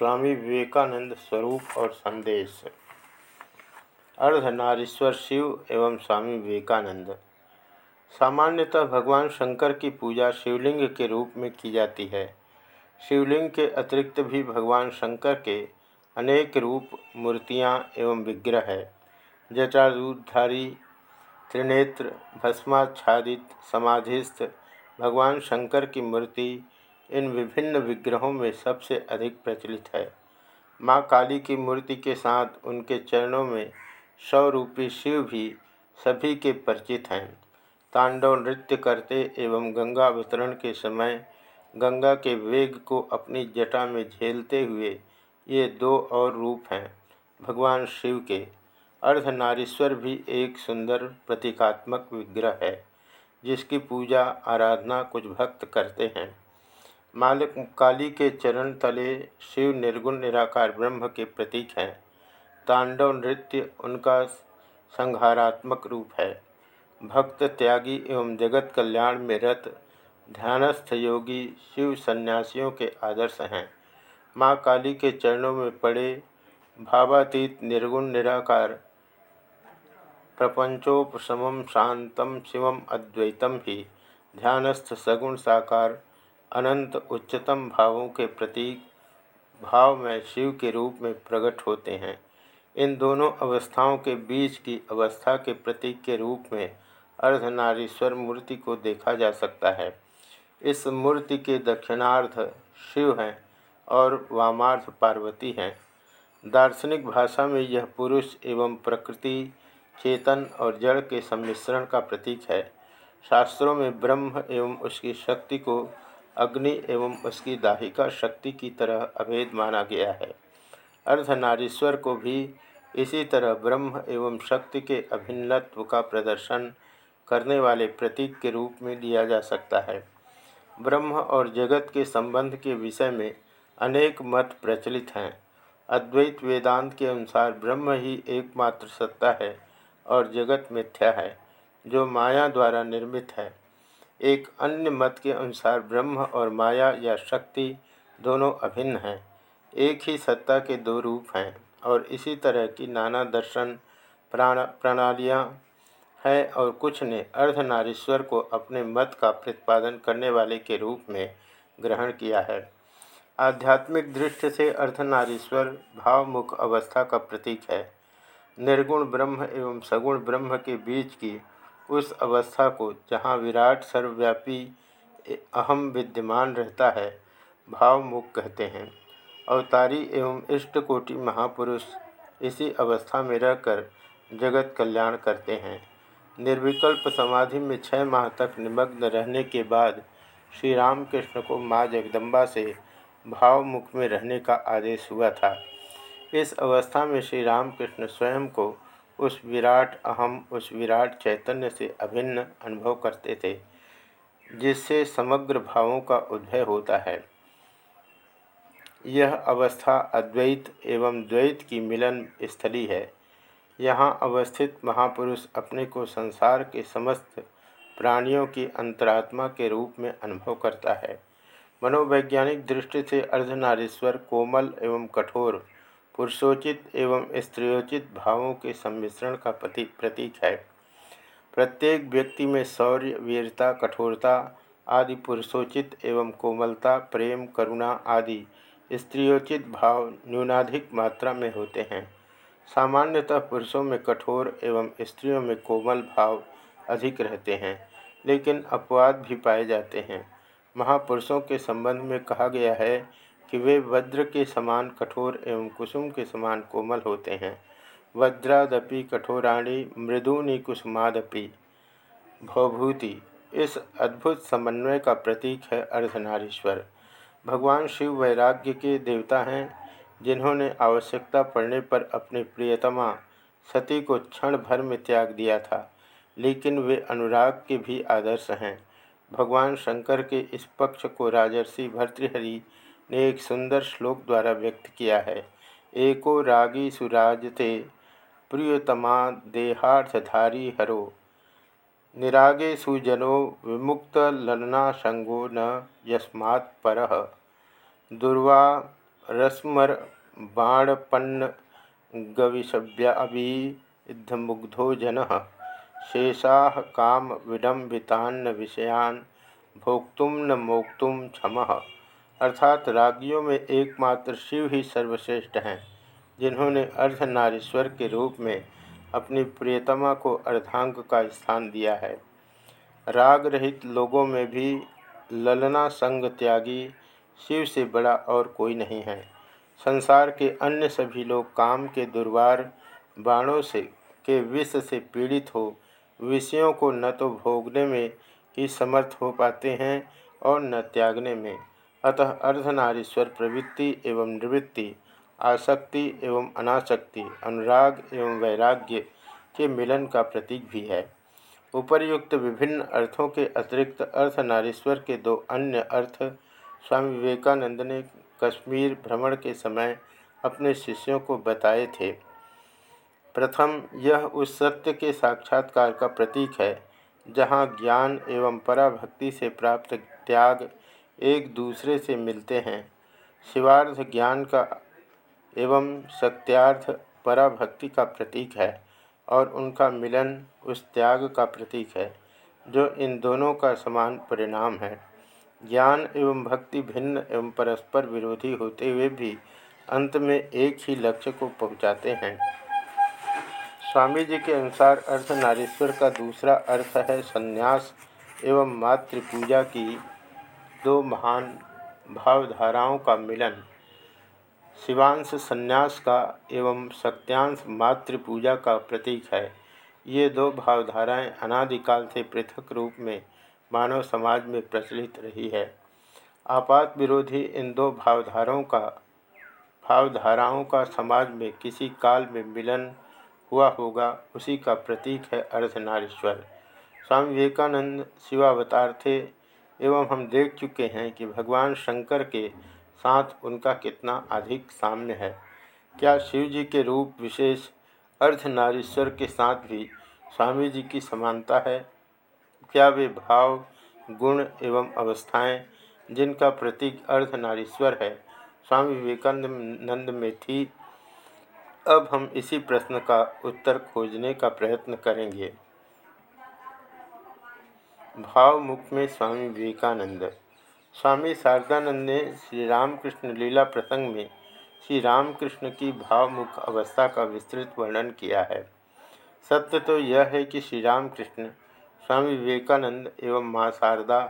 स्वामी विवेकानंद स्वरूप और संदेश। अर्धनारीश्वर शिव एवं स्वामी विवेकानंद। सामान्यतः भगवान शंकर की पूजा शिवलिंग के रूप में की जाती है। शिवलिंग के अतिरिक्त भी भगवान शंकर के अनेक रूप, मूर्तियाँ एवं विग्रह है। जटारूधारी त्रिनेत्र, भस्माच्छादित, समाधिस्थ भगवान शंकर की मूर्ति इन विभिन्न विग्रहों में सबसे अधिक प्रचलित है। माँ काली की मूर्ति के साथ उनके चरणों में स्वरूपी शिव भी सभी के परिचित हैं। तांडव नृत्य करते एवं गंगा वितरण के समय गंगा के वेग को अपनी जटा में झेलते हुए ये दो और रूप हैं, भगवान शिव के। अर्धनारीश्वर भी एक सुंदर प्रतीकात्मक विग्रह है, जिसकी पूजा, आराधना कुछ भक्त करते हैं। मालिक काली के चरण तले शिव निर्गुण निराकार ब्रह्म के प्रतीक हैं। तांडव नृत्य उनका संहारात्मक रूप है। भक्त त्यागी एवं जगत कल्याण में रत, ध्यानस्थ योगी शिव सन्यासियों के आदर्श हैं। माँ काली के चरणों में पड़े भावातीत निर्गुण निराकार प्रपंचोपम शांतम शिवम अद्वैतम ही। ध्यानस्थ सगुण साकार अनंत उच्चतम भावों के प्रतीक भाव में शिव के रूप में प्रकट होते हैं। इन दोनों अवस्थाओं के बीच की अवस्था के प्रतीक के रूप में अर्धनारीश्वर मूर्ति को देखा जा सकता है। इस मूर्ति के दक्षिणार्ध शिव हैं और वामार्ध पार्वती हैं। दार्शनिक भाषा में यह पुरुष एवं प्रकृति, चेतन और जड़ के सम्मिश्रण का प्रतीक है। शास्त्रों में ब्रह्म एवं उसकी शक्ति को अग्नि एवं उसकी दाहिका शक्ति की तरह अभेद माना गया है। अर्धनारीश्वर को भी इसी तरह ब्रह्म एवं शक्ति के अभिन्नत्व का प्रदर्शन करने वाले प्रतीक के रूप में लिया जा सकता है। ब्रह्म और जगत के संबंध के विषय में अनेक मत प्रचलित हैं। अद्वैत वेदांत के अनुसार ब्रह्म ही एकमात्र सत्ता है और जगत मिथ्या है, जो माया द्वारा निर्मित है। एक अन्य मत के अनुसार ब्रह्म और माया या शक्ति दोनों अभिन्न हैं। एक ही सत्ता के दो रूप हैं और इसी तरह की नाना दर्शन प्राण, प्रणालियाँ हैं और कुछ ने अर्धनारीश्वर को अपने मत का प्रतिपादन करने वाले के रूप में ग्रहण किया है। आध्यात्मिक दृष्टि से अर्धनारीश्वर भावमुख अवस्था का प्रतीक है। निर्गुण ब्रह्म एवं सगुण ब्रह्म के बीच की उस अवस्था को जहाँ विराट सर्वव्यापी अहम विद्यमान रहता है, भावमुख कहते हैं। अवतारी एवं इष्टकोटि महापुरुष इसी अवस्था में रहकर जगत कल्याण करते हैं। निर्विकल्प समाधि में छः माह तक निमग्न रहने के बाद श्री रामकृष्ण को माँ जगदम्बा से भावमुख में रहने का आदेश हुआ था। इस अवस्था में श्री रामकृष्ण स्वयं को उस विराट अहम, उस विराट चैतन्य से अभिन्न अनुभव करते थे, जिससे समग्र भावों का उद्भय होता है। यह अवस्था अद्वैत एवं द्वैत की मिलन स्थली है। यहाँ अवस्थित महापुरुष अपने को संसार के समस्त प्राणियों की अंतरात्मा के रूप में अनुभव करता है। मनोवैज्ञानिक दृष्टि से अर्धनारीश्वर कोमल एवं कठोर पुरुषोचित एवं स्त्रियोचित भावों के सम्मिश्रण का प्रतीक है। प्रत्येक व्यक्ति में शौर्य, वीरता, कठोरता आदि पुरुषोचित एवं कोमलता, प्रेम, करुणा आदि स्त्रियोचित भाव न्यूनाधिक मात्रा में होते हैं। सामान्यतः पुरुषों में कठोर एवं स्त्रियों में कोमल भाव अधिक रहते हैं, लेकिन अपवाद भी पाए जाते हैं। महापुरुषों के संबंध में कहा गया है कि वे वज्र के समान कठोर एवं कुसुम के समान कोमल होते हैं। वज्रादपि कठोराणी, मृदूनि कुसुमादपि। भवभूति, इस अद्भुत समन्वय का प्रतीक है अर्धनारीश्वर। भगवान शिव वैराग्य के देवता हैं, जिन्होंने आवश्यकता पड़ने पर अपनी प्रियतमा सती को क्षण भर में त्याग दिया था, लेकिन वे अनुराग के भी आदर्श हैं। भगवान शंकर के इस पक्ष को राजर्षि भर्तृहरि ने एक सुंदर श्लोक द्वारा व्यक्त किया है। एको रागी सुराजते प्रियतमा देहार्थधारी हरो। निरागे सुजनो, विमुक्त ललना संगो न यस्मात् पर। दुर्वा रस्मर बाणपन्न मुग्धो जन। शेषा काम विडम्बितान्न विषयान भोक्तुम न मोक्तुम क्षम। अर्थात रागियों में एकमात्र शिव ही सर्वश्रेष्ठ हैं, जिन्होंने अर्धनारीश्वर के रूप में अपनी प्रियतमा को अर्धांग का स्थान दिया है। राग रहित लोगों में भी ललना संग त्यागी शिव से बड़ा और कोई नहीं है। संसार के अन्य सभी लोग काम के दुर्वार बाणों से, के विष से पीड़ित हो, विषयों को न तो भोगने में ही समर्थ हो पाते हैं और न त्यागने में। अतः अर्धनारीश्वर प्रवृत्ति एवं निवृत्ति, आसक्ति एवं अनासक्ति, अनुराग एवं वैराग्य के मिलन का प्रतीक भी है। उपर्युक्त विभिन्न अर्थों के अतिरिक्त अर्धनारीश्वर के दो अन्य अर्थ स्वामी विवेकानंद ने कश्मीर भ्रमण के समय अपने शिष्यों को बताए थे। प्रथम, यह उस सत्य के साक्षात्कार का प्रतीक है, जहाँ ज्ञान एवं पराभक्ति से प्राप्त त्याग एक दूसरे से मिलते हैं। शिवार्थ ज्ञान का एवं सत्यार्थ पराभक्ति का प्रतीक है और उनका मिलन उस त्याग का प्रतीक है, जो इन दोनों का समान परिणाम है। ज्ञान एवं भक्ति भिन्न एवं परस्पर विरोधी होते हुए भी अंत में एक ही लक्ष्य को पहुँचाते हैं। स्वामी जी के अनुसार अर्धनारीश्वर का दूसरा अर्थ है संन्यास एवं मातृ पूजा की दो महान भावधाराओं का मिलन, शिवांश संन्यास का एवं सत्यांश मातृ पूजा का प्रतीक है। ये दो भावधाराएँ अनादिकाल से पृथक रूप में मानव समाज में प्रचलित रही है। आपात विरोधी इन दो भावधाराओं का भावधाराओं का समाज में किसी काल में मिलन हुआ होगा, उसी का प्रतीक है अर्धनारीश्वर। स्वामी विवेकानंद शिवावतार थे एवं हम देख चुके हैं कि भगवान शंकर के साथ उनका कितना अधिक साम्य है। क्या शिव जी के रूप विशेष अर्धनारीश्वर के साथ भी स्वामी जी की समानता है? क्या वे भाव, गुण एवं अवस्थाएँ जिनका प्रतीक अर्धनारीश्वर है, स्वामी विवेकानंद में थी? अब हम इसी प्रश्न का उत्तर खोजने का प्रयत्न करेंगे। भावमुख में स्वामी विवेकानंद। स्वामी शारदानंद ने श्री रामकृष्ण लीला प्रसंग में श्री रामकृष्ण की भावमुख अवस्था का विस्तृत वर्णन किया है। सत्य तो यह है कि श्री रामकृष्ण स्वामी विवेकानंद एवं माँ शारदा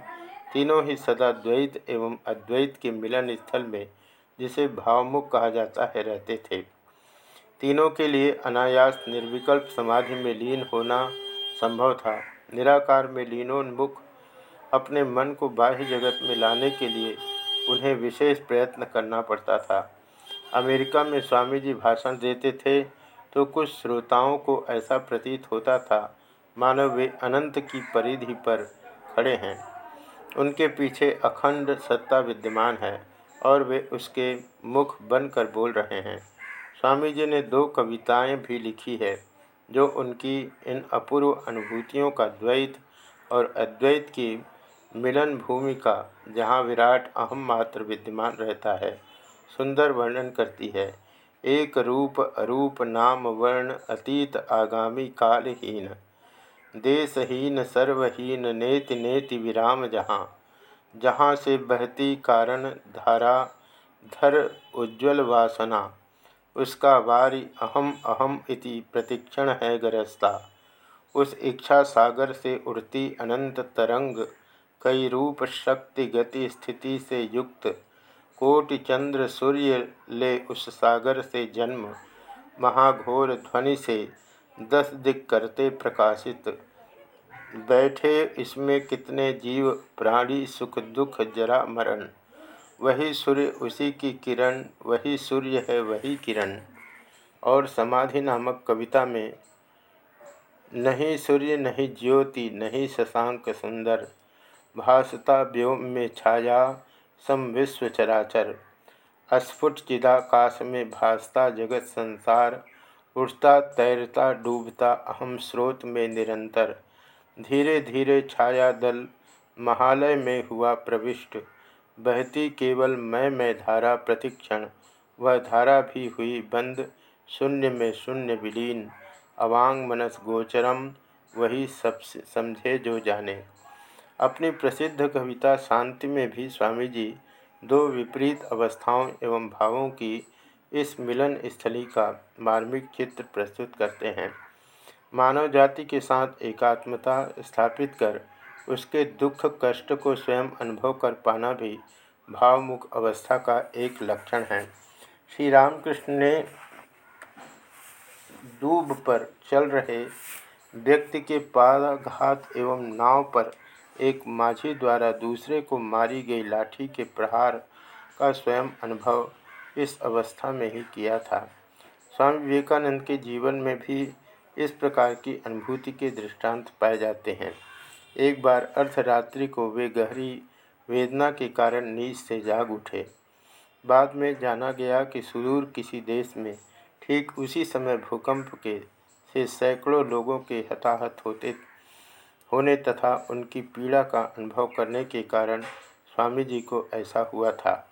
तीनों ही सदा द्वैत एवं अद्वैत के मिलन स्थल में, जिसे भावमुख कहा जाता है, रहते थे। तीनों के लिए अनायास निर्विकल्प समाधि में लीन होना संभव था। निराकार में लीनोन्मुख अपने मन को बाह्य जगत में लाने के लिए उन्हें विशेष प्रयत्न करना पड़ता था। अमेरिका में स्वामी जी भाषण देते थे तो कुछ श्रोताओं को ऐसा प्रतीत होता था, मानो वे अनंत की परिधि पर खड़े हैं। उनके पीछे अखंड सत्ता विद्यमान है और वे उसके मुख बनकर बोल रहे हैं। स्वामी जी ने दो कविताएँ भी लिखी है। जो उनकी इन अपूर्व अनुभूतियों का द्वैत और अद्वैत की मिलन भूमि का, जहाँ विराट अहम मात्र विद्यमान रहता है, सुंदर वर्णन करती है। एक रूप अरूप नाम वर्ण अतीत आगामी कालहीन। देशहीन सर्वहीन नेति नेति विराम जहाँ। जहाँ से बहती कारण धारा, धर उज्ज्वल वासना। उसका वारी अहम अहम इति प्रतिक्षण है गरजता। उस इच्छा सागर से उड़ती अनंत तरंग, कई रूप शक्ति गति स्थिति से युक्त। कोटि चंद्र सूर्य ले उस सागर से जन्म, महाघोर ध्वनि से दस दिक करते प्रकाशित। बैठे इसमें कितने जीव, प्राणी, सुख दुख, जरा मरण। वही सूर्य उसी की किरण, वही सूर्य है वही किरण। और समाधि नामक कविता में, नहीं सूर्य, नहीं ज्योति, नहीं शशांक सुंदर, भासता व्योम में छाया, सम विश्व चराचर। अस्फुट चिदाकाश में भासता जगत संसार, उठता, तैरता, डूबता अहम स्रोत में निरंतर। धीरे धीरे छाया दल महालय में हुआ प्रविष्ट। बहती केवल मैं मैं धारा प्रतिक्षण। वह धारा भी हुई बंद, शून्य में शून्य विलीन। अवांग मनस गोचरम, वही सब समझे जो जाने। अपनी प्रसिद्ध कविता शांति में भी स्वामी जी दो विपरीत अवस्थाओं एवं भावों की इस मिलन स्थली का मार्मिक चित्र प्रस्तुत करते हैं। मानव जाति के साथ एकात्मता स्थापित कर उसके दुख कष्ट को स्वयं अनुभव कर पाना भी भावमुख अवस्था का एक लक्षण है। श्री रामकृष्ण ने डूब पर चल रहे व्यक्ति के पादाघात एवं नाव पर एक माझी द्वारा दूसरे को मारी गई लाठी के प्रहार का स्वयं अनुभव इस अवस्था में ही किया था। स्वामी विवेकानंद के जीवन में भी इस प्रकार की अनुभूति के दृष्टांत पाए जाते हैं। एक बार अर्धरात्रि को वे गहरी वेदना के कारण नीच से जाग उठे। बाद में जाना गया कि सुदूर किसी देश में ठीक उसी समय भूकंप के से सैकड़ों लोगों के हताहत होते, होने तथा उनकी पीड़ा का अनुभव करने के कारण स्वामी जी को ऐसा हुआ था।